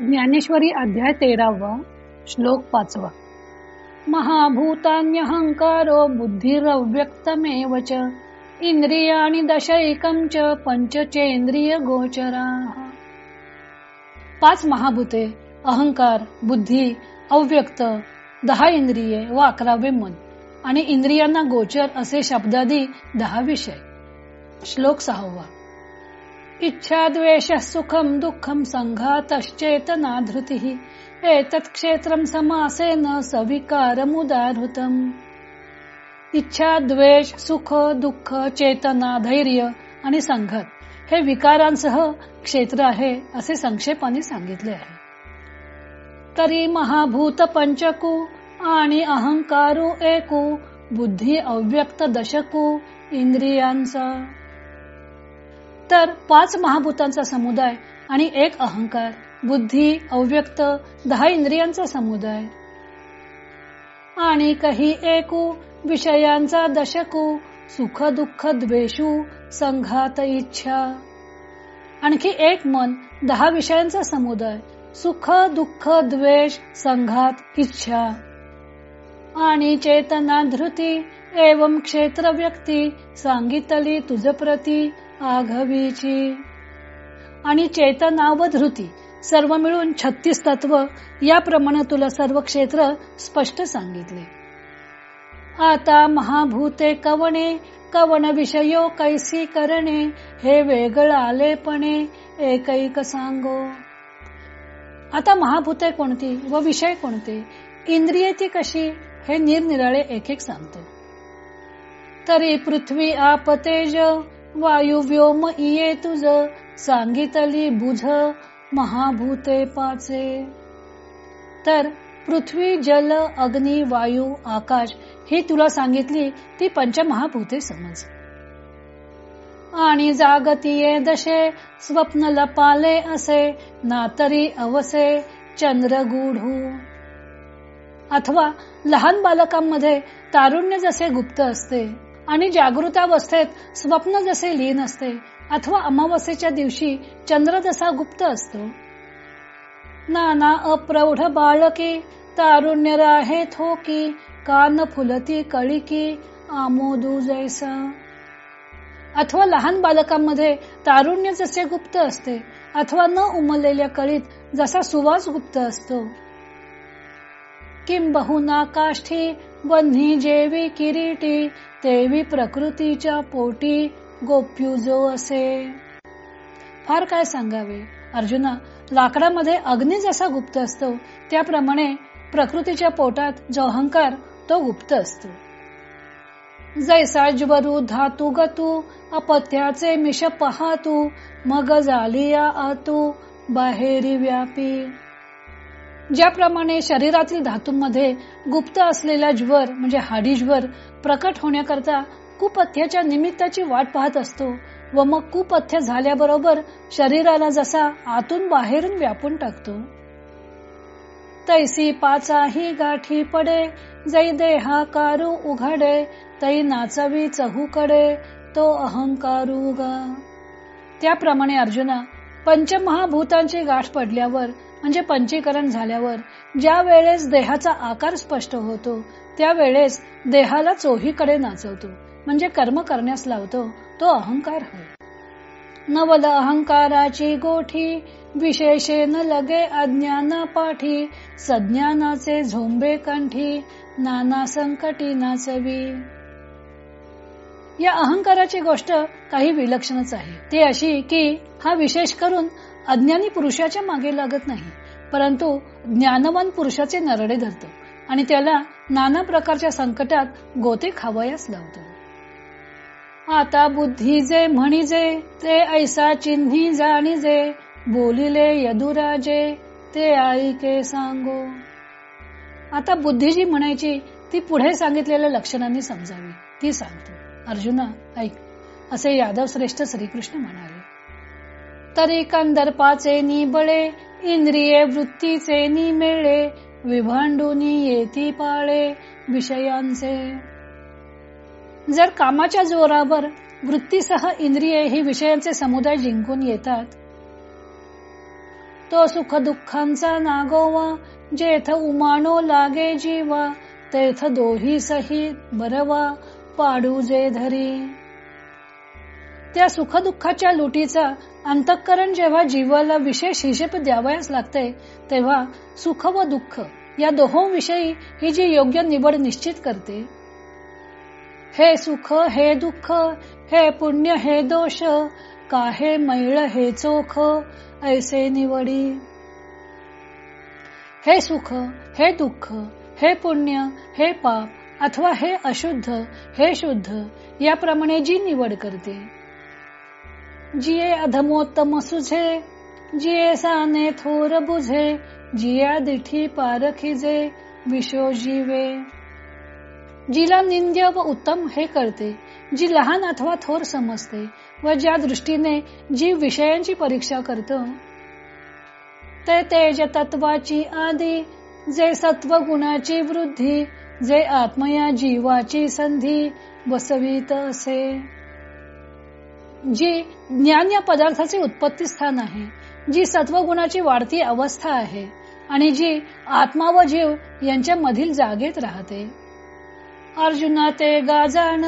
ज्ञानेश्वरी अध्याय तेरावा श्लोक पाचवा. महाभूतान्यहंकारो बुद्धिरव्यक्तमेव च इंद्रियाणि दशैकं च पंचचेंद्रिय गोचरा पाच महाभूते अहंकार बुद्धी अव्यक्त दहा इंद्रिये व अकरावे मन आणि इंद्रियांना गोचर असे शब्दादी दहा विषय. श्लोक सहावा. इच्छा द्वेष सुखम दुःखम संघातश्चेतना धृती एतत् क्षेत्रं समासेन सविकारमुदाहृतम। इच्छा द्वेष सुख दुःख चेतना धैर्य आणि संघात हे विकारांसह क्षेत्र आहे असे संक्षेपाने सांगितले आहे. तरी महाभूत पंचकू आणि अहंकारू एकू बुद्धी अव्यक्त दशकू इंद्रियांचा तर पाच महाभूतांचा समुदाय आणि एक अहंकार बुद्धी अव्यक्त दहा इंद्रियांचा समुदाय. आणि काही एकू विषयांचा दशकू सुख दुःख द्वेषू संघात इच्छा. आणखी एक मन दहा विषयांचा समुदाय सुख दुःख द्वेष संघात इच्छा. आणि चेतना धृती एवं क्षेत्र व्यक्ती सांगितली तुझ प्रती आघवीची आणि चेतना व धृती सर्व मिळून छत्तीस तत्व याप्रमाणे तुला सर्व क्षेत्र स्पष्ट सांगितले. आता महाभूते कवणे कवन विषयो कैसी करणे हे वेगळ आलेपणे एकैक सांगो. आता महाभूते कोणती व विषय कोणते इंद्रिये ती कशी हे निरनिराळे एक एक सांगतो. तरी पृथ्वी आप तेज वायू व्योम इये तुझ सांगितली बुझ महाभूते पाचे. तर पृथ्वी जल अग्नी वायू आकाश ही तुला सांगितली ती पंचमहाभूते समज. आणि जागतीये दशे स्वप्न लपाले असे नातरी अवसे चंद्र गुढू अथवा लहान बालकांमध्ये तारुण्य जसे गुप्त असते आणि जागृतावस्थेत स्वप्न जसे लीन असते अथवा अमावस्येच्या दिवशी चंद्र जसा गुप्त असतो. नाना अप्रौढ बाळकी तारुण्य राहे थोकी कान फुलती कळिकी आमोदू जैसा. अथवा लहान बालकांमध्ये तारुण्य जसे गुप्त असते अथवा न उमललेल्या कळीत जसा सुवास गुप्त असतो. किंबहुना काष्ठी बन्ही जेवी किरीटी तेवी प्रकृतीच्या पोटी गोप्युजो असे. फार काय सांगावे? अर्जुना लाकडामध्ये अग्नी जसा गुप्त असतो त्याप्रमाणे प्रकृतीच्या पोटात जो अहंकार तो गुप्त असतो. जैसा ज्वरू धातू गतू अपत्याचे मिश पहातू मग जालिया आतू बाहेरी व्यापी. ज्याप्रमाणे शरीरातील धातूंमध्ये गुप्त असलेला ज्वर म्हणजे हाडी ज्वर प्रकट होण्याकरता कुपथ्याच्या निमित्ताची वाट पाहत असतो व मग कुपथ्य झाल्याबरोबर शरीराला जसा आतून बाहेरून व्यापून टाकतो. तैसी पाचाही गाठी पडे जै देहाकारू उघडे तै नाचवी चहूकडे तो अहंकारू गा. त्याप्रमाणे अर्जुना पंचमहाभूतांची गाठ पडल्यावर म्हणजे पंचीकरण झाल्यावर ज्या वेळेस देहाचा आकार स्पष्ट होतो त्यावेळेस देहाला चोहीकडे नाचवतो. म्हणजे कर्म करण्यास लावतो तो अहंकार होय नवल अहंकाराची गोठी विशेषे न लगे अज्ञान पाठी सज्ञानाचे झोंबे कंठी नाना संकटी नाचवी. या अहंकाराची गोष्ट काही विलक्षणच आहे. ती अशी की हा विशेष करून अज्ञानी पुरुषाच्या मागे लागत नाही परंतु ज्ञानवान पुरुषाचे नरडे धरतो आणि त्याला नाना प्रकारच्या संकटात गोते खावयास लावतो. आता बुद्धी जे म्हणिजे ते ऐसा चिन्ही जाणीजे बोलिले यदुराजे ते ऐके सांगो. आता बुद्धी जी म्हणायची ती पुढे सांगितलेल्या लक्षणांनी समजावी ती सांगतो अर्जुना ऐक असे यादव श्रेष्ठ श्रीकृष्ण म्हणाले. तरी कंदर्पाचे निबळे इंद्रिये वृत्तीचे निमेळे विभांडूनी येती पाळे विषयांचे. जर कामाच्या जोरावर वृत्तीसह इंद्रिये ही विषयांचे समुदाय जिंकून येतात तो सुख दुःखांचा नागोवा जेथ उमानो लागे जीवा तेथ दोही सहित बरवा पाडू जे धरी. त्या सुखदुःखाच्या लुटीचा अंतःकरण जेव्हा जीवाला विशेष हिशेब द्यावयास लागते तेव्हा सुख व दुःख या दोहोंविषयी ही जी योग्य निवड निश्चित करते. हे सुख हे दुःख हे पुण्य हे दोष का हे मैळ हे चोख ऐसे निवडी. हे सुख हे दुःख हे पुण्य हे पाप अथवा हे अशुद्ध हे शुद्ध याप्रमाणे जी निवड करते. जिये अधमोत्तम सुझे जिये साने थोर बुझे जिया दिठी पारखिजे विशो जीवे। जिला निंद्य व उत्तम हे कळते जी लहान अथवा थोर समजते व ज्या दृष्टीने जी विषयांची परीक्षा करतो. ते तेज तत्वाची आदी जे सत्व गुणाची वृद्धी जे आत्मया जीवाची संधी बसवीत असे. जी ज्ञान या पदार्थाचे उत्पत्ती स्थान आहे जी सत्वगुणाची वाढती अवस्था आहे आणि जी आत्मा व जीव यांच्या मधील जागेत राहते. अर्जुना ते गाजाण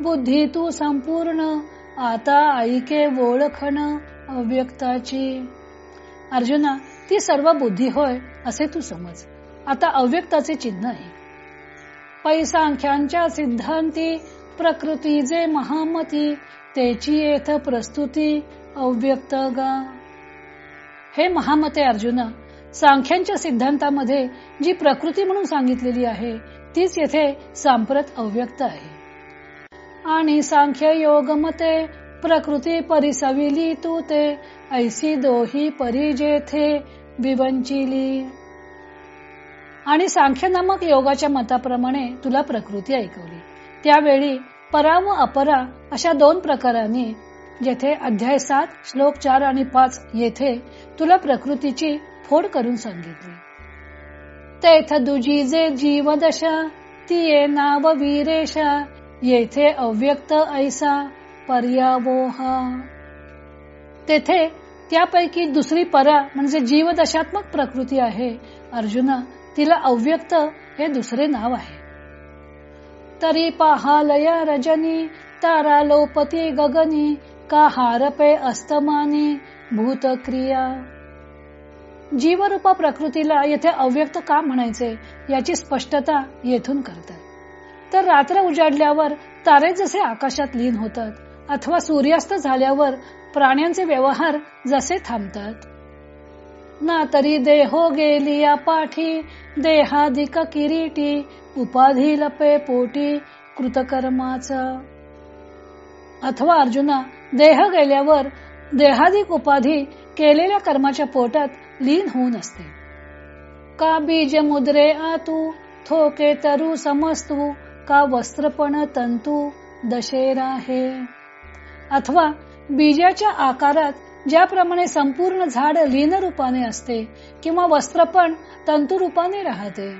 बुद्धी तू संपूर्ण आता ऐके ओळखण अव्यक्ताची. अर्जुना ती सर्व बुद्धी होय असे तू समज. आता अव्यक्ताचे चिन्ह आहे. पैसांख्यांच्या सिद्धांती प्रकृती जे महामती त्याची येथ प्रस्तुती अव्यक्त गा. हे महामते अर्जुना सांख्यांच्या सिद्धांतामध्ये जी प्रकृती म्हणून सांगितलेली आहे तीच येथे सांप्रत अव्यक्त आहे. आणि सांख्य योग मते प्रकृती परिसविली तू ते ऐसी दोही परिजेथे बिवंचिली आणि सांख्य नामक योगाच्या मताप्रमाणे तुला प्रकृती ऐकवली. त्यावेळी परा व अपरा अशा दोन प्रकारांनी जेथे अध्याय सात श्लोक चार आणि पाच येथे तुला प्रकृतीची फोड करून सांगितली. तेथ दुजी जे जीवदशा तिये नाव वीरेशा येथे अव्यक्त ऐसा पर्यावोहा तेथे त्यापैकी दुसरी परा म्हणजे जीवदशात्मक प्रकृती आहे. अर्जुना तिला अव्यक्त हे दुसरे नाव आहे. तरी पाहालया रजनी तारा लोपती गगनी का हारपे अस्तमानी भूतक्रिया. जीवरूपा प्रकृतीला येथे अव्यक्त का म्हणायचे याची स्पष्टता येथून करतात. तर रात्र उजाडल्यावर तारे जसे आकाशात लीन होतात अथवा सूर्यास्त झाल्यावर प्राण्यांचे व्यवहार जसे थांबतात. ना तरी देहो गेलिया पाठी देहादिक किरीटी उपाधी लपे पोटी कृतकर्माच. अथवा अर्जुना देह गेल्यावर देहादिक उपाधी केलेल्या कर्माच्या पोटात लीन होऊन असते. का बीज मुद्रे आतू थोके तरु समस्तू का वस्त्रपण तंतू दशेरा हे. अथवा बीजाच्या आकारात ज्याप्रमाणे संपूर्ण झाड लीन रूपाने असते किंवा वस्त्रपण तंतु रूपाने राहते.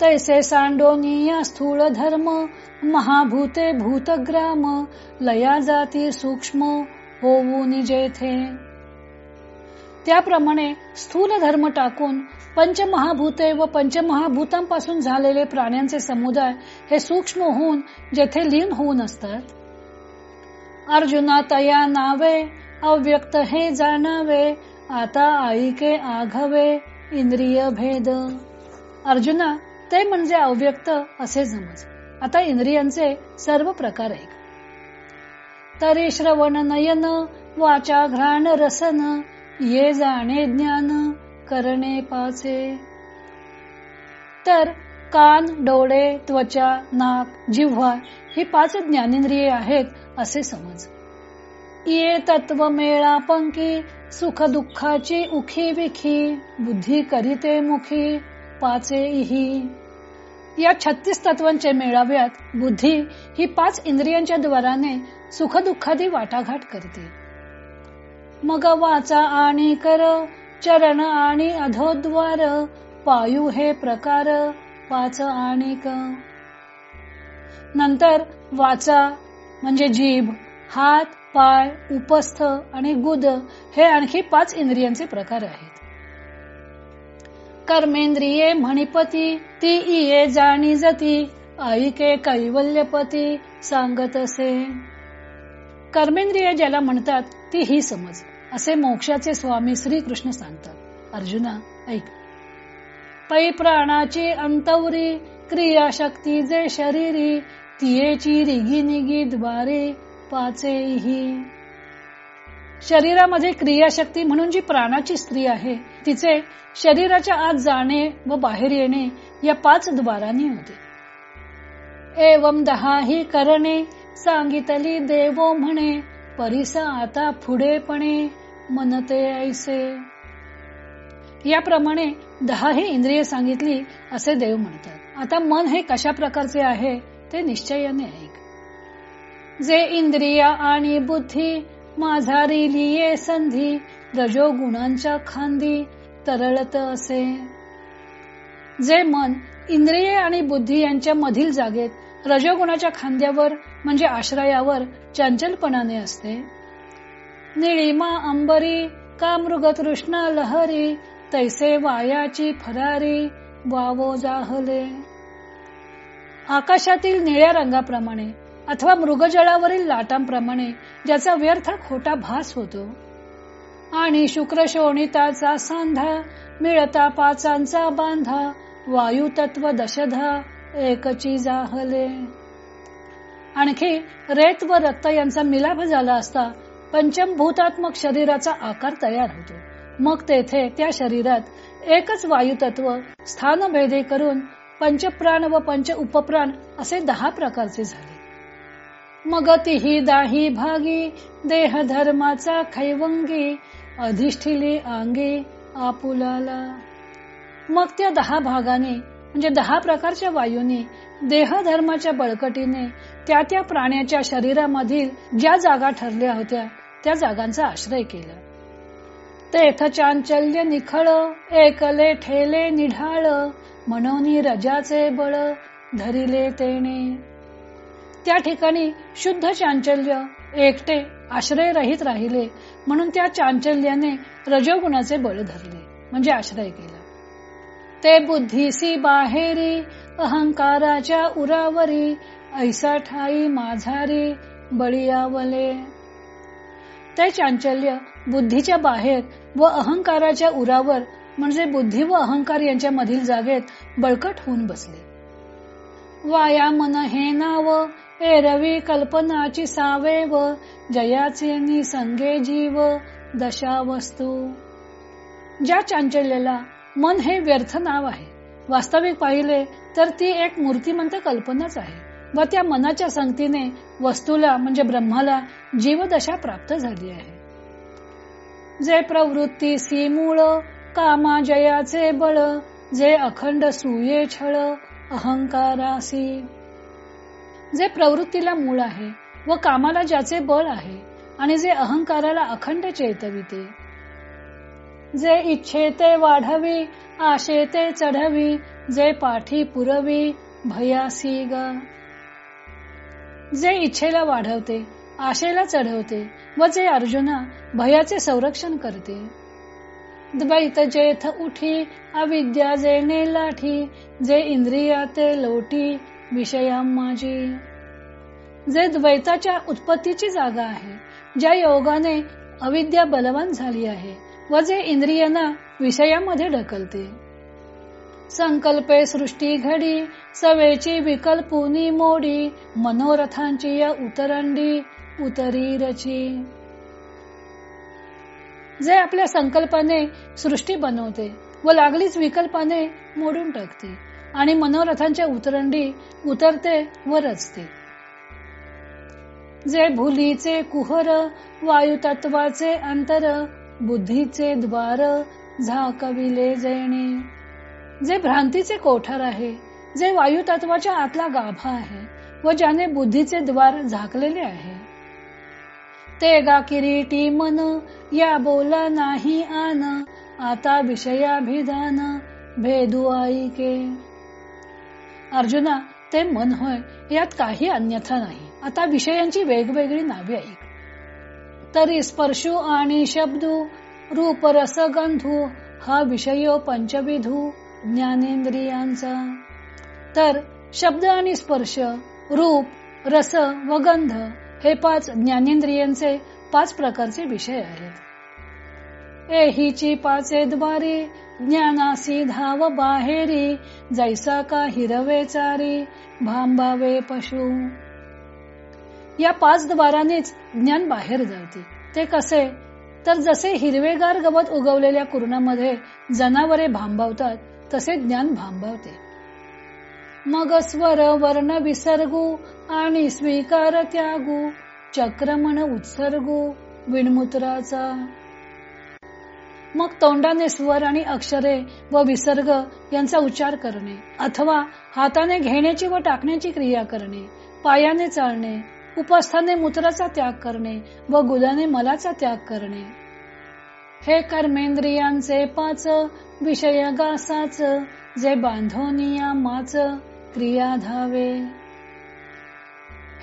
तैसे सांडोनिया स्थूळ धर्म महाभूते भूतग्राम लया जाती सूक्ष्म होऊन जेथे त्याप्रमाणे स्थूल धर्म टाकून पंचमहाभूते व पंचमहाभूतांपासून झालेले प्राण्यांचे समुदाय हे सूक्ष्म होऊन जेथे लीन होऊन असतात. अर्जुना तया नावे अव्यक्त हे जाणावे आता आईके आघवे इंद्रिय भेद. अर्जुना ते म्हणजे अव्यक्त असे समज. आता इंद्रियांचे सर्व प्रकार ऐक. तरी श्रवण नयन वाचा घ्राण रसन ये जाणे ज्ञान करणे पाचे. तर कान डोळे त्वचा नाक जिव्हा ही पाच ज्ञानेंद्रिये आहेत असे समज. ये तत्व मेळा पंकी सुख दुःखाची उखी विखी बुद्धी करीते मुखी पाचे इही. या छत्तीस तत्वांच्या मेळाव्यात बुद्धी ही पाच इंद्रियांच्या द्वाराने सुख दुःखादी वाटाघाट करते. मग वाचा आणि कर चरण आणि अधोद्वार पायू हे प्रकार पाच आणि नंतर वाचा म्हणजे जीभ हात पाय उपस्थ आणि गुद हे आणखी पाच इंद्रियांचे प्रकार आहेत. कर्मेंद्रिये म्हणिपती ती इये जाणी जती ऐके कैवल्यपती सांगत असे कर्मेंद्रिय ज्याला म्हणतात ती ही समज असे मोक्षाचे स्वामी श्री कृष्ण सांगतात. अर्जुना ऐक. पै प्राणाची अंतवरी क्रियाशक्ती जे शरीरी तियेची रिगी निगी द्वारे पाचेही शरीरामध्ये क्रियाशक्ती म्हणून जी प्राणाची स्त्री आहे तिचे शरीराच्या आत जाणे व बाहेर येणे या पाच द्वारांनी होते. एवम दहा ही करणे सांगितली देवो म्हणे परिसा आता पुढेपणे मनते ऐसे. याप्रमाणे दहा ही इंद्रिय सांगितली असे देव म्हणतात. आता मन हे कशा प्रकारचे आहे ते निश्चयाने ऐक. जे इंद्रिया आणि बुद्धी माझारी रिलिये संधी रजो गुणांच्या खांदी तरळत असे. जे मन इंद्रिये आणि बुद्धी यांच्या मधील जागेत रजोगुणाच्या खांद्यावर म्हणजे आश्रयावर चंचलपणाने असते. निळीमा अंबरी का मृगतृष्णा लहरी तैसे वायाची फरारी वावो जाहले. आकाशातील निळ्या रंगाप्रमाणे अथवा मृगजळावरील लाटांप्रमाणे ज्याचा व्यर्थ खोटा भास होतो. आणि शुक्र शोणिताचा सांधा मिळता पाचांचा बांधा वायू तत्व दशधा एकची जाहले. आणखी रेत व रक्त यांचा मिलाप झाला असता पंचमभूतात्मक शरीराचा आकार तयार होतो. मग तेथे त्या शरीरात एकच वायू तत्व स्थानभेदे करून पंचप्राण व पंच उपप्राण असे दहा प्रकारचे झाले. मग तिही दाही भागी देह धर्माचा खैवंगी अधिष्ठिली अंगी आपुलाला. मग त्या दहा भागाने म्हणजे दहा प्रकारच्या वायूने देह धर्माच्या बळकटीने त्या त्या प्राण्याच्या शरीरामधील ज्या जागा ठरल्या होत्या त्या जागांचा आश्रय केला. तेथ चांचल्य निखळ एकले ठेले निढाळ म्हणून रजाचे बळ धरिले तेने त्या ठिकाणी शुद्ध चांचल्य एकटे आश्रय रहित राहिले म्हणून त्या चांचल्याने रजोगुणाचे बळ धरले म्हणजे आश्रय केला. ते बुद्धीसी बाहेरी अहंकाराच्या उरावरी ऐसा ठाई माझारी बळीयावले. ते चांचल्य बुद्धीच्या बाहेर व अहंकाराच्या उरावर म्हणजे बुद्धी व अहंकार यांच्या मधील जागेत बळकट होऊन बसले. वाया मन हे नाव एरवी कल्पनाची सावे व जयाचे निसंगे जीव दशा वस्तू. ज्या चांचल्याला मन हे व्यर्थ नाव आहे वास्तविक पाहिले तर ती एक मूर्तिमंत कल्पनाच आहे व त्या मनाच्या संगतीने वस्तूला म्हणजे ब्रह्माला जीवदशा प्राप्त झाली आहे. जे प्रवृत्ती सी मूळ कामा जयाचे बळ जे अखंड सुये छळ अहंकारासी. जे प्रवृत्तीला मूळ आहे व कामाला ज्याचे बळ आहे आणि जे अहंकाराला अखंड चेतविते. जे इच्छे ते वाढवी आशे ते चढवी जे पाठी पुरवी भयासी ग. जे इच्छेला वाढवते आशेला चढवते व जे अर्जुना भयाचे संरक्षण करते. द्वैत जेथ उठी अविद्या जेने लाठी जे इंद्रिया ते लोटी विषयम माझी. जे द्वैताच्या उत्पत्तीची जागा आहे. ज्या योगाने अविद्या बलवान झाली आहे व जे इंद्रियांना विषयामध्ये ढकलते. संकल्पे सृष्टी घडी सवेची विकल्पुनी मोडी मनोरथांची या उतरंडी उतरी रची. जे आपल्या संकल्पाने सृष्टी बनवते व लागलीच विकल्पाने मोडून टाकते. आणि मनोरथांच्या उतरंडी उतरते व रचते. जे भुलीचे कुहर वायुतत्वाचे अंतर बुद्धीचे द्वार झाकविले जेणे. जे भ्रांतीचे कोठार आहे जे वायुतत्वाच्या आतला गाभा आहे व ज्याने बुद्धीचे द्वार झाकलेले आहे. ते गा किरीटी मन या बोला नाही आन आता विषयाभिधान भेदू ऐके अर्जुना ते मन होय यात काही अन्यथा नाही. आता विषयांची वेगवेगळी नावे ऐक. तरी स्पर्शू आणि शब्दू रूप रस गंधू हा विषय पंचविधू ज्ञानेंद्रियांचा. तर शब्द आणि स्पर्श रूप रस व गंध हे पाच ज्ञानेंद्रियांचे पाच प्रकारचे विषय आहेत. एहीची पाचे द्वारी ज्ञानासी धाव बाहेरी जैसा का हिरवे चारी भांबावे पशु. या पाच द्वारानेच ज्ञान बाहेर जाते ते कसे? तर जसे हिरवेगार गवत उगवलेल्या कुरणामध्ये जनावरे भांबावतात तसे ज्ञान भांबावते. मग स्वर वर्ण विसर्गू आणि स्वीकार त्यागू चक्रमण उत्सर्गू विणमुत्राचा मग तोंडाने स्वर आणि अक्षरे व विसर्ग यांचा उच्चार करणे अथवा हाताने घेण्याची व टाकण्याची क्रिया करणे पायाने चालणे उपस्थाने मूत्राचा त्याग करणे व गुदाने मलाचा त्याग करणे. हे कर्मेंद्रियांचे पाच विषय गासाच जे बांधोनिया माच क्रिया धावे.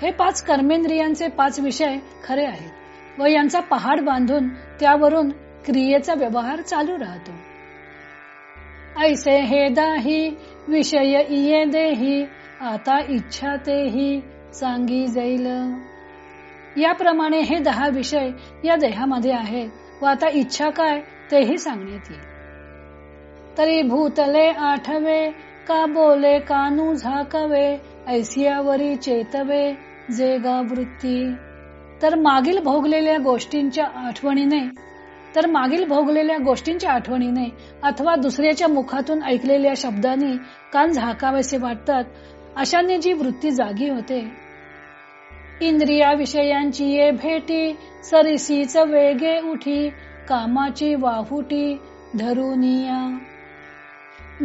हे पाच कर्मेंद्रियांचे पाच विषय खरे आहेत व यांचा पहाड बांधून त्यावरून क्रियेचा व्यवहार चालू राहतो. ऐसे हे दाही विषय इये देही आता इच्छा तेही सांगी जाईल. याप्रमाणे हे दहा विषय या देहामध्ये आहेत व आता इच्छा काय तेही सांगण्यात येईल. तरी भूतले आठवे का बोले कानू झाकवे ऐसियावरी चेतवे जे गा वृत्ती तर मागील भोगलेल्या गोष्टींच्या आठवणीने तर मागील भोगलेल्या गोष्टींच्या आठवणीने अथवा दुसऱ्याच्या मुखातून ऐकलेल्या शब्दांनी कान झाकावेसे वाटतात अशाने जी वृत्ती जागी होते. इंद्रिया विषयांची ये भेटी सरिसीच वेगे उठी कामाची वाहुटी धरुनिया.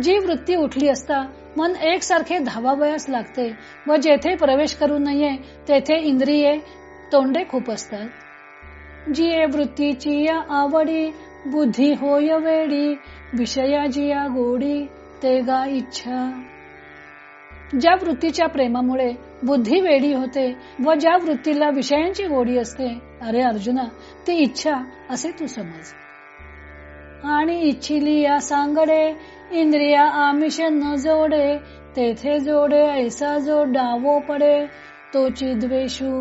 जी वृत्ती उठली असता मन एकसारखे धावावयास लागते व जेथे प्रवेश करू नये तेथे इंद्रिये तोंडे खूप असतात. जी वृत्तीची या आवडी बुद्धी होय वेडी विषया जिया गोडी ते गा इच्छा. ज्या वृत्तीच्या प्रेमामुळे बुद्धी वेडी होते व ज्या वृत्तीला विषयांची गोडी असते अरे अर्जुना ती इच्छा असे तू समज. आणि इच्छिली या सांगडे इंद्रिया आमिष न जोडे तेथे जोडे ऐसा जो डावो पडे तोची द्वेषू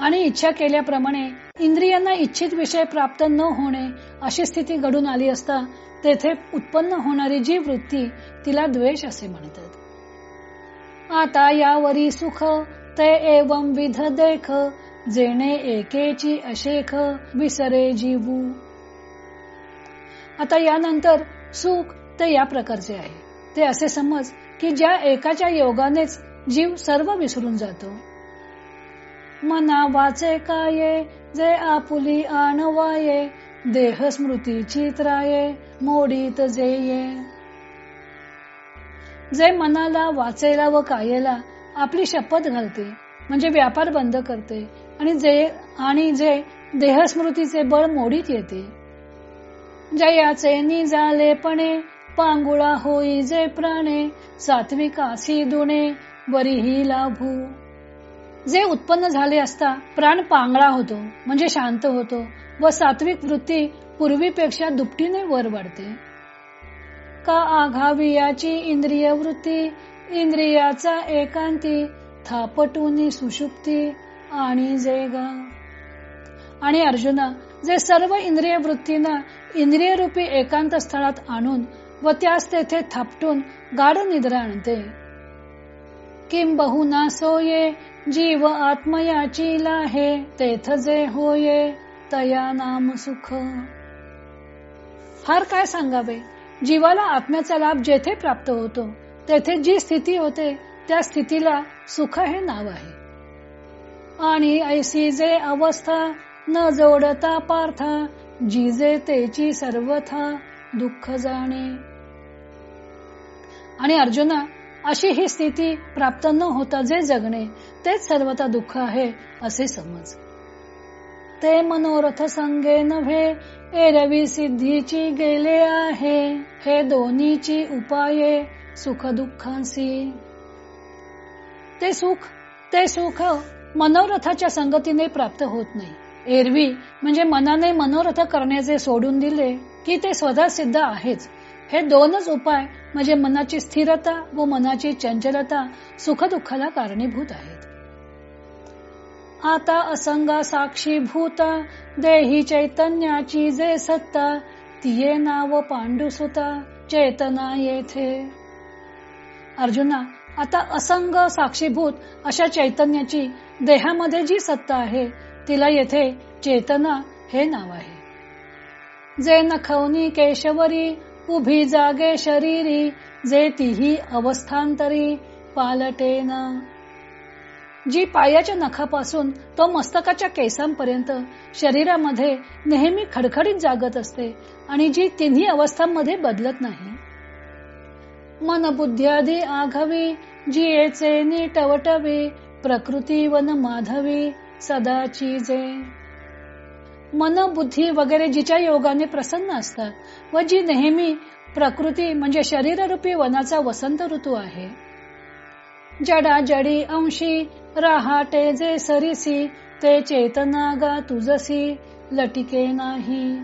आणि इच्छा केल्याप्रमाणे इंद्रियांना इच्छित विषय प्राप्त न होणे अशी स्थिती घडून आली असता तेथे उत्पन्न होणारी जी वृत्ती तिला द्वेष असे म्हणतात. आता यावरी सुख ते एवं विध देख जेणे एकेची अशेख विसरे जीवू. आता यानंतर सुख ते या प्रकारचे आहे. ते असे समज की ज्या एकाच्या योगानेच जीव सर्व विसरून जातो. मना वाचे काये जे आपुली आणवाये देह स्मृती चित्राये मोडीत जे ये जे मनाला वाचेला व कायेला आपली शपथ घालते म्हणजे व्यापार बंद करते आणि जे आणि जे देहस्मृतीचे बळ मोडीत येते. जयाचे निजालेपणे पांगुळा होई जे प्राणे सात्विकासी दुणे बरीही लाभू. जे उत्पन्न झाले असता प्राण पांगळा होतो म्हणजे शांत होतो व सात्विक वृत्ती पूर्वीपेक्षा दुपटीने वर वाढते. का आघावी याची इंद्रिय वृत्ती इंद्रियाचा एकांती थापटूनी सुषुप्ती आणि जेगा. आणि अर्जुना जे सर्व इंद्रिय वृत्तींना इंद्रिय रूपी एकांत स्थळात आणून व त्यास तेथे थापटून गाढ निद्रा आणते. किम बहुना सोये जीव आत्मयाची लाहे तेथ जे होये तया नाम सुख. फार काय सांगावे? जीवाला आत्म्याचा लाभ जेथे प्राप्त होतो तेथे जी स्थिती होते त्या स्थितीला सुख हे नाव आहे. आणि ऐसी जे अवस्था न जोडता पार्थ जिजे तेची सर्वथा दुःख जाणे. आणि अर्जुना अशी ही स्थिती प्राप्त न होता जे जगणे तेच सर्वता दुःख आहे असे समज. ते मनोरथ संगे नव्हे एरवी सिद्धीची गेले आहे हे दोन्हीची उपाये सुख दुःखांसी ते सुख ते सुख मनोरथाच्या संगतीने प्राप्त होत नाही. एरवी म्हणजे मनाने मनोरथ करण्याचे सोडून दिले की ते स्वतः सिद्ध आहेच. हे दोनच उपाय म्हणजे मनाची स्थिरता व मनाची चंचलता सुखदुःखाला कारणीभूत आहेत. आता असंगा साक्षी भूता देही चैतन्याची जे सत्ता तिये नाव पांडुसुता चेतना येथे. अर्जुना आता असंग साक्षीभूत अशा चैतन्याची देहामध्ये जी सत्ता आहे तिला येथे चेतना हे नाव आहे. जे नखवनी केशवरी उभी जागे शरीरी जे तिही अवस्थांतरी पालटेना. जी पायाच्या नखापासून तो मस्तकाच्या केसांपर्यंत शरीरामध्ये नेहमी खडखडीत जागत असते आणि जी तिन्ही अवस्थांमध्ये बदलत नाही. मन बुद्ध्यादी आघावी जी येचे नीटवटवी प्रकृती वन माधवी सदाची जे मन बुद्धी वगैरे जिच्या योगाने प्रसन्न असतात व जी नेहमी प्रकृती म्हणजे शरीररूपी वनाचा वसंत ऋतू आहे. जडा जडी अंशी राहाटे जे सरीसी ते चेतना गा तुझसी लटिके नाही.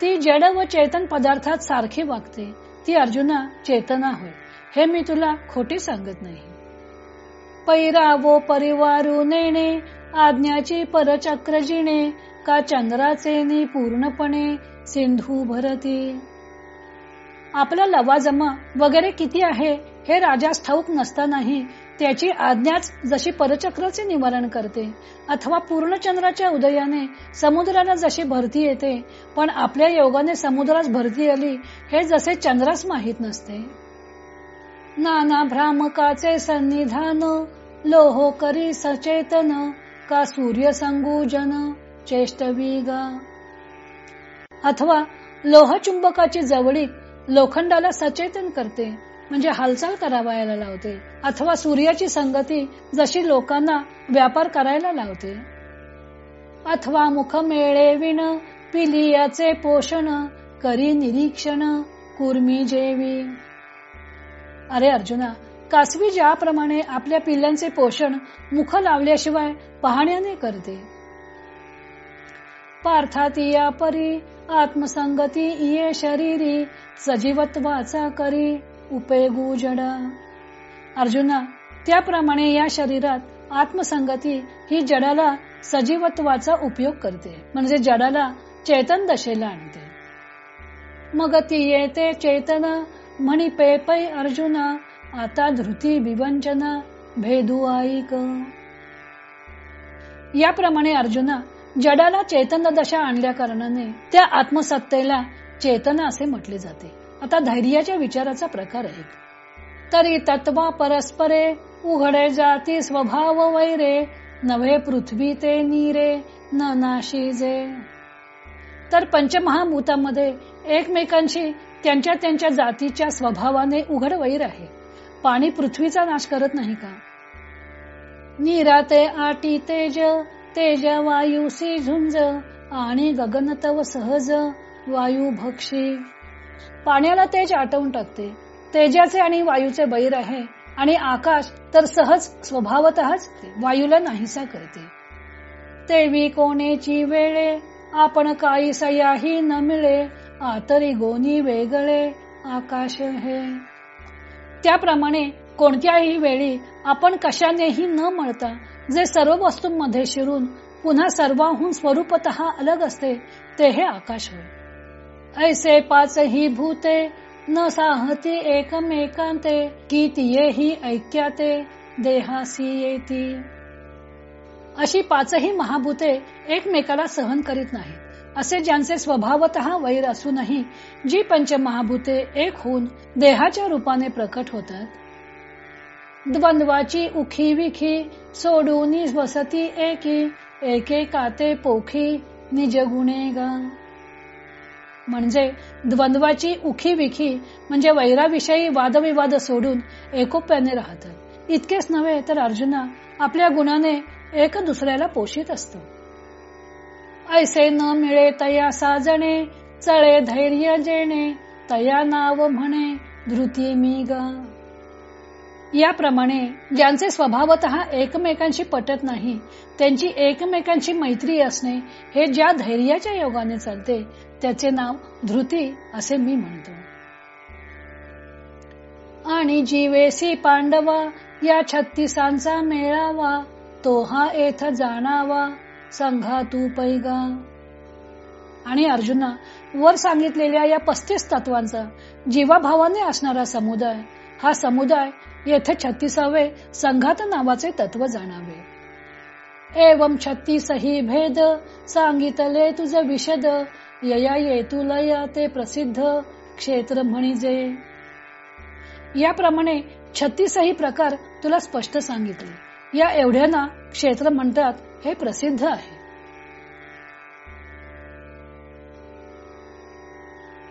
ती जड व चेतन पदार्थात सारखी वागते. ती अर्जुना चेतना होय. हे मी तुला खोटी सांगत नाही. पैरा वो परिवारू नेणे आज्ञाची परचक्र जिणे का चंद्राचे नि पूर्णपणे सिंधू भरती? आपला लवाजमा वगैरे किती आहे हे राजास ठाऊक नसतानाही त्याची आज्ञाच जशी परचक्राचे निवारण करते अथवा पूर्णचंद्राच्या उदयाने समुद्राला जशी भरती येते पण आपल्या योगाने समुद्रास भरती आली हे जसे चंद्रास माहीत नसते. नाना भ्रामकाचे सन्निधान लोहो करी सचेतन का सूर्य संगूजन चेष्टवीगा अथवा लोहचुंबकाची जवळीक लोखंडाला सचेतन करते म्हणजे हालचाल करावायला लावते अथवा सूर्याची संगती जशी लोकांना व्यापार करायला लावते. अथवा मुख मेळे विण पिलियाचे पोषण करी निरीक्षण कुर्मी जेवी. अरे अर्जुना कासवी ज्याप्रमाणे आपल्या पिल्लांचे पोषण मुख लावल्याशिवाय पाहण्याने करते. पार्थातिया परी आत्मसंगती इये शरीरी सजीवत्वाचा करी उपेगू जडा. अर्जुना त्याप्रमाणे या शरीरात आत्मसंगती ही जडाला सजीवत्वाचा उपयोग करते म्हणजे जडाला चेतन दशेला आणते. मग ती येते चेतन म्हणी पे पै अर्जुना आता धृती विवंचना भेदू ऐक. याप्रमाणे अर्जुना जडाला चेतन दशा आणल्या कारणाने त्या आत्मसत्तेला चेतना असे म्हटले जाते. आता धैर्याच्या विचाराचा प्रकार आहे. तरी तत्वा परस्परे उघडे जाती स्वभाव वैरे नव्हे पृथ्वी ते नीरे न नाशिजे तर पंचमहाभूतामध्ये एकमेकांशी त्यांच्या त्यांच्या जातीच्या स्वभावाने उघड वैर आहे. पाणी पृथ्वीचा नाश करत नाही का? निराते आटी तेज तेज वायुसी झुंज आणि गगनतव सहज वायू भक्षी. पाण्याला तेज आटवून टाकते. तेजाचे आणि वायूचे बैर आहे आणि आकाश तर सहज स्वभावतःच वायूला नाहीसा करते. तेवी कोणेची वेळे आपण काही सयाही न मिळे आतरी गोनी वेगळे आकाश हे. त्याप्रमाणे कोणत्याही वेळी आपण कशानेही न मळता जे सर्व वस्तूंमध्ये शिरून पुन्हा सर्वाहून स्वरूपत अलग असते ते हे आकाश होय. ऐसे पाच ही भूते न साहती एकमेकांते की तियेही ऐक्याते देहासी येती. अशी पाचही महाभूते एकमेकाला सहन करीत नाहीत. असे ज्यांचे स्वभावत वैर असूनही जी पंचमहाभूते एक होऊन देहाच्या रूपाने प्रकट होतात. द्वंद्वाची उखी विखी सोडून वसती एकी एके काते पोखी निज ग. म्हणजे द्वंद्वाची उखी विखी म्हणजे वैराविषयी वादविवाद सोडून एकोप्याने राहतात. इतकेच नव्हे तर अर्जुना आपल्या गुणाने एक दुसऱ्याला पोषित असतो. ऐसे न मिळे तया साजणे चळे धैर्य जेणे तया नाव म्हणे धृती मी ग याप्रमाणे ज्यांचे स्वभावत एकमेकांशी पटत नाही त्यांची एकमेकांची मैत्री असणे हे ज्या धैर्याच्या योगाने चालते त्याचे नाव धृती असे मी म्हणतो. आणि जीवेसी पांडवा या छत्तीसांचा मेळावा तो हा येथ जाणावा. संघा तू पैगा. आणि अर्जुना वर सांगितलेल्या या पस्तीस तत्वांचा जीवाभावाने असणारा समुदाय हा समुदाय येथे छत्तीसावे संघात नावाचे तत्व जाणावे. एवम छत्तीसही भेद सांगितले तुझ विशद यया येतुलया ते प्रसिद्ध क्षेत्र म्हणजे. याप्रमाणे छत्तीसही प्रकार तुला स्पष्ट सांगितले. या एवढ्यांना क्षेत्र म्हणतात हे प्रसिद्ध आहे.